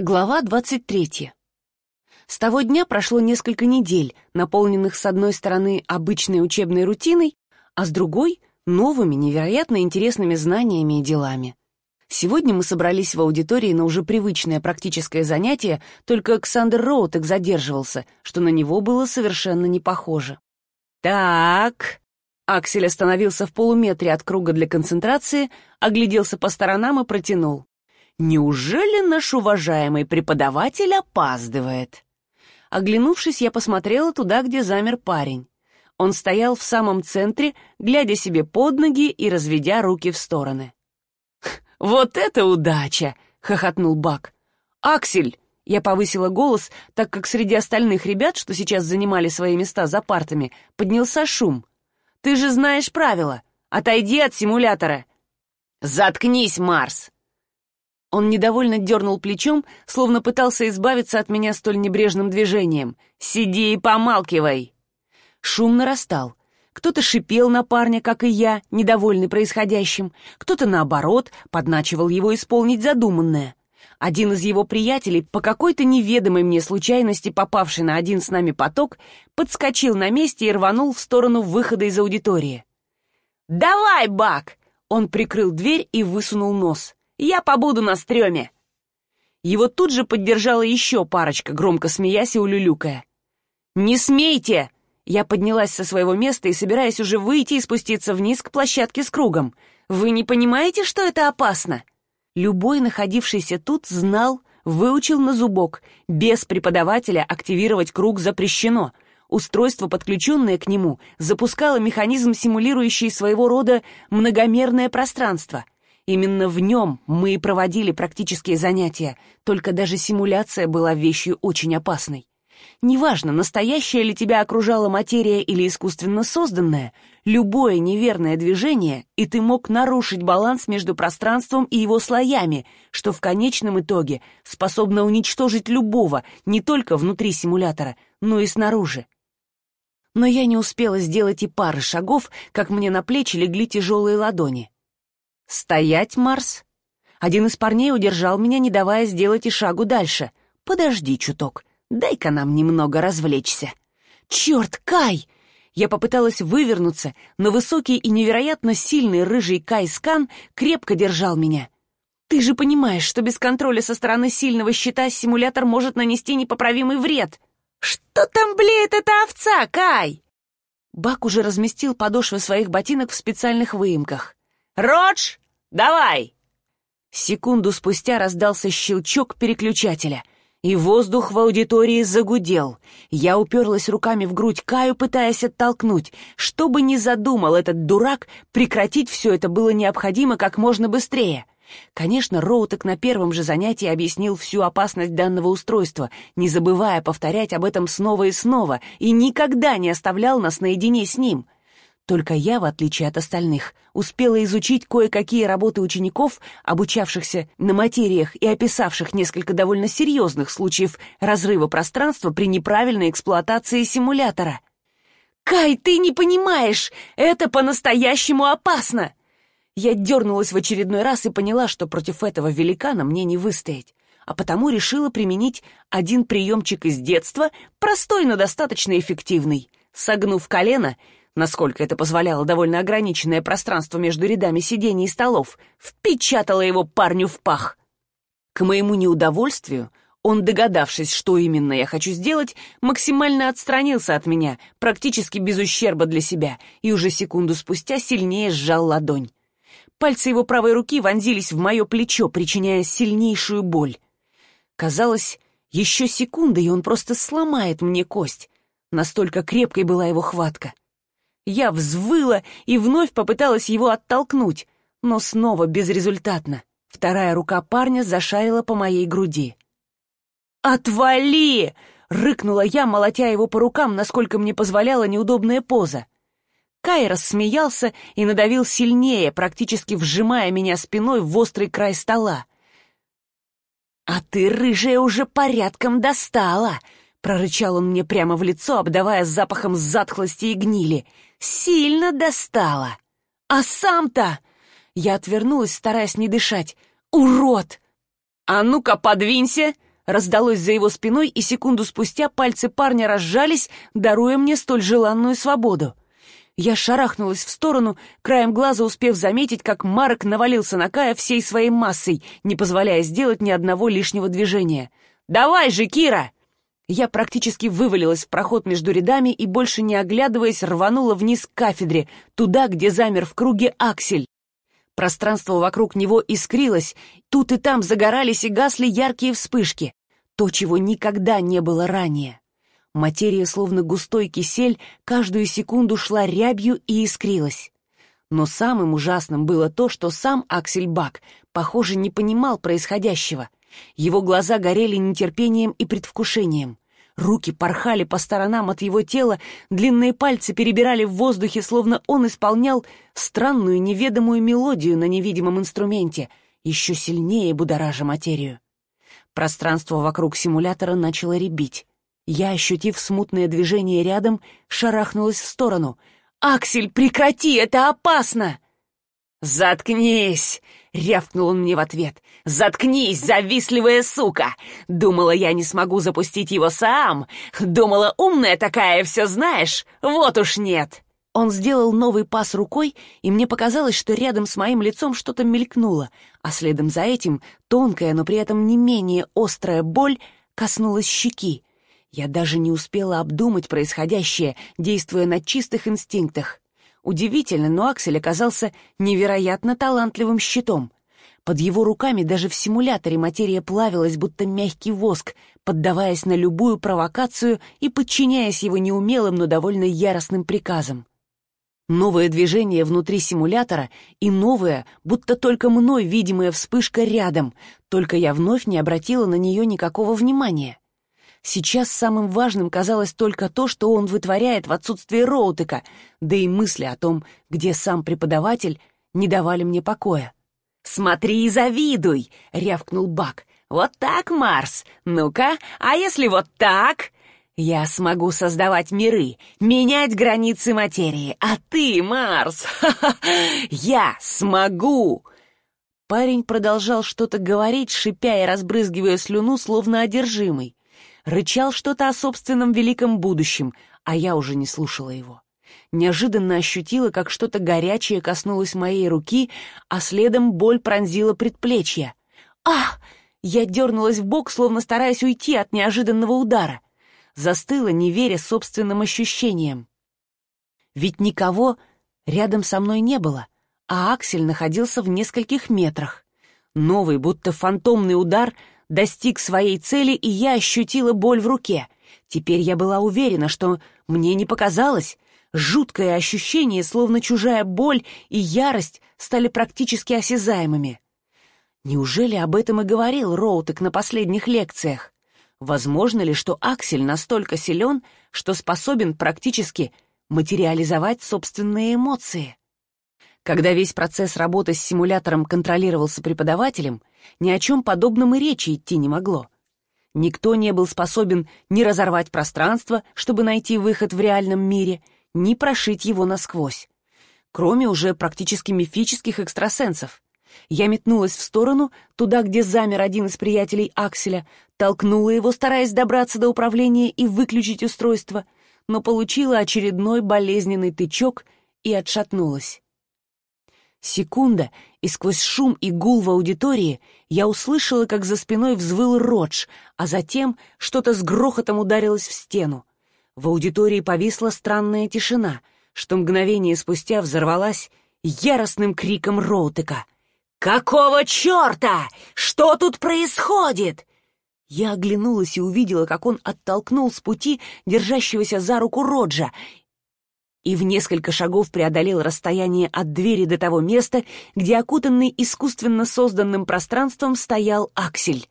Глава 23. С того дня прошло несколько недель, наполненных с одной стороны обычной учебной рутиной, а с другой — новыми, невероятно интересными знаниями и делами. Сегодня мы собрались в аудитории на уже привычное практическое занятие, только Александр Роутек задерживался, что на него было совершенно не похоже. «Так...» Аксель остановился в полуметре от круга для концентрации, огляделся по сторонам и протянул. Неужели наш уважаемый преподаватель опаздывает? Оглянувшись, я посмотрела туда, где замер парень. Он стоял в самом центре, глядя себе под ноги и разведя руки в стороны. «Вот это удача!» — хохотнул Бак. «Аксель!» — я повысила голос, так как среди остальных ребят, что сейчас занимали свои места за партами, поднялся шум. «Ты же знаешь правила! Отойди от симулятора!» «Заткнись, Марс!» Он недовольно дернул плечом, словно пытался избавиться от меня столь небрежным движением. «Сиди и помалкивай!» Шум нарастал. Кто-то шипел на парня, как и я, недовольный происходящим. Кто-то, наоборот, подначивал его исполнить задуманное. Один из его приятелей, по какой-то неведомой мне случайности попавший на один с нами поток, подскочил на месте и рванул в сторону выхода из аудитории. «Давай, Бак!» Он прикрыл дверь и высунул нос. Я побуду на стреме!» Его тут же поддержала еще парочка, громко смеясь и улюлюкая. «Не смейте!» Я поднялась со своего места и собираясь уже выйти и спуститься вниз к площадке с кругом. «Вы не понимаете, что это опасно?» Любой, находившийся тут, знал, выучил на зубок. Без преподавателя активировать круг запрещено. Устройство, подключенное к нему, запускало механизм, симулирующий своего рода многомерное пространство — Именно в нем мы и проводили практические занятия, только даже симуляция была вещью очень опасной. Неважно, настоящая ли тебя окружала материя или искусственно созданная, любое неверное движение, и ты мог нарушить баланс между пространством и его слоями, что в конечном итоге способно уничтожить любого, не только внутри симулятора, но и снаружи. Но я не успела сделать и пары шагов, как мне на плечи легли тяжелые ладони. «Стоять, Марс!» Один из парней удержал меня, не давая сделать и шагу дальше. «Подожди чуток, дай-ка нам немного развлечься». «Черт, Кай!» Я попыталась вывернуться, но высокий и невероятно сильный рыжий Кай Скан крепко держал меня. «Ты же понимаешь, что без контроля со стороны сильного щита симулятор может нанести непоправимый вред!» «Что там блеет эта овца, Кай?» Бак уже разместил подошвы своих ботинок в специальных выемках. «Родж, давай!» Секунду спустя раздался щелчок переключателя, и воздух в аудитории загудел. Я уперлась руками в грудь Каю, пытаясь оттолкнуть. Что бы ни задумал этот дурак, прекратить все это было необходимо как можно быстрее. Конечно, Роутек на первом же занятии объяснил всю опасность данного устройства, не забывая повторять об этом снова и снова, и никогда не оставлял нас наедине с ним — только я, в отличие от остальных, успела изучить кое-какие работы учеников, обучавшихся на материях и описавших несколько довольно серьезных случаев разрыва пространства при неправильной эксплуатации симулятора. «Кай, ты не понимаешь! Это по-настоящему опасно!» Я дернулась в очередной раз и поняла, что против этого великана мне не выстоять, а потому решила применить один приемчик из детства, простой, но достаточно эффективный. Согнув колено — насколько это позволяло довольно ограниченное пространство между рядами сидений и столов, впечатала его парню в пах. К моему неудовольствию, он, догадавшись, что именно я хочу сделать, максимально отстранился от меня, практически без ущерба для себя, и уже секунду спустя сильнее сжал ладонь. Пальцы его правой руки вонзились в мое плечо, причиняя сильнейшую боль. Казалось, еще секунда, и он просто сломает мне кость. Настолько крепкой была его хватка. Я взвыла и вновь попыталась его оттолкнуть, но снова безрезультатно. Вторая рука парня зашарила по моей груди. «Отвали!» — рыкнула я, молотя его по рукам, насколько мне позволяла неудобная поза. Кай рассмеялся и надавил сильнее, практически вжимая меня спиной в острый край стола. «А ты, рыжая, уже порядком достала!» — прорычал он мне прямо в лицо, обдавая запахом затхлости и гнили. «Сильно достала! А сам-то...» Я отвернулась, стараясь не дышать. «Урод!» «А ну-ка, подвинься!» раздалось за его спиной, и секунду спустя пальцы парня разжались, даруя мне столь желанную свободу. Я шарахнулась в сторону, краем глаза успев заметить, как Марк навалился на Кая всей своей массой, не позволяя сделать ни одного лишнего движения. «Давай же, Кира!» Я практически вывалилась в проход между рядами и, больше не оглядываясь, рванула вниз к кафедре, туда, где замер в круге аксель. Пространство вокруг него искрилось, тут и там загорались и гасли яркие вспышки. То, чего никогда не было ранее. Материя, словно густой кисель, каждую секунду шла рябью и искрилась. Но самым ужасным было то, что сам Аксель Бак, похоже, не понимал происходящего — его глаза горели нетерпением и предвкушением. Руки порхали по сторонам от его тела, длинные пальцы перебирали в воздухе, словно он исполнял странную неведомую мелодию на невидимом инструменте, еще сильнее будоража материю. Пространство вокруг симулятора начало ребить. Я, ощутив смутное движение рядом, шарахнулась в сторону. «Аксель, прекрати, это опасно!» «Заткнись!» — рявкнул он мне в ответ. «Заткнись, завистливая сука! Думала, я не смогу запустить его сам? Думала, умная такая, все знаешь? Вот уж нет!» Он сделал новый пас рукой, и мне показалось, что рядом с моим лицом что-то мелькнуло, а следом за этим тонкая, но при этом не менее острая боль коснулась щеки. Я даже не успела обдумать происходящее, действуя на чистых инстинктах. Удивительно, но Аксель оказался невероятно талантливым щитом. Под его руками даже в симуляторе материя плавилась, будто мягкий воск, поддаваясь на любую провокацию и подчиняясь его неумелым, но довольно яростным приказам. Новое движение внутри симулятора и новая, будто только мной видимая вспышка рядом, только я вновь не обратила на нее никакого внимания. Сейчас самым важным казалось только то, что он вытворяет в отсутствие Роутека, да и мысли о том, где сам преподаватель, не давали мне покоя. «Смотри и завидуй!» — рявкнул Бак. «Вот так, Марс! Ну-ка, а если вот так?» «Я смогу создавать миры, менять границы материи, а ты, Марс, я смогу!» Парень продолжал что-то говорить, шипя и разбрызгивая слюну, словно одержимый рычал что-то о собственном великом будущем, а я уже не слушала его. Неожиданно ощутила, как что-то горячее коснулось моей руки, а следом боль пронзила предплечье. «Ах!» Я дернулась в бок, словно стараясь уйти от неожиданного удара. Застыла, не веря собственным ощущениям. Ведь никого рядом со мной не было, а Аксель находился в нескольких метрах. Новый, будто фантомный удар достиг своей цели, и я ощутила боль в руке. Теперь я была уверена, что мне не показалось. Жуткое ощущение, словно чужая боль и ярость, стали практически осязаемыми. Неужели об этом и говорил Роутек на последних лекциях? Возможно ли, что Аксель настолько силен, что способен практически материализовать собственные эмоции? Когда весь процесс работы с симулятором контролировался преподавателем, ни о чем подобном и речи идти не могло. Никто не был способен ни разорвать пространство, чтобы найти выход в реальном мире, ни прошить его насквозь. Кроме уже практически мифических экстрасенсов. Я метнулась в сторону, туда, где замер один из приятелей Акселя, толкнула его, стараясь добраться до управления и выключить устройство, но получила очередной болезненный тычок и отшатнулась. Секунда, и сквозь шум и гул в аудитории я услышала, как за спиной взвыл Родж, а затем что-то с грохотом ударилось в стену. В аудитории повисла странная тишина, что мгновение спустя взорвалась яростным криком Роутека. «Какого черта? Что тут происходит?» Я оглянулась и увидела, как он оттолкнул с пути держащегося за руку Роджа и в несколько шагов преодолел расстояние от двери до того места, где окутанный искусственно созданным пространством стоял Аксель.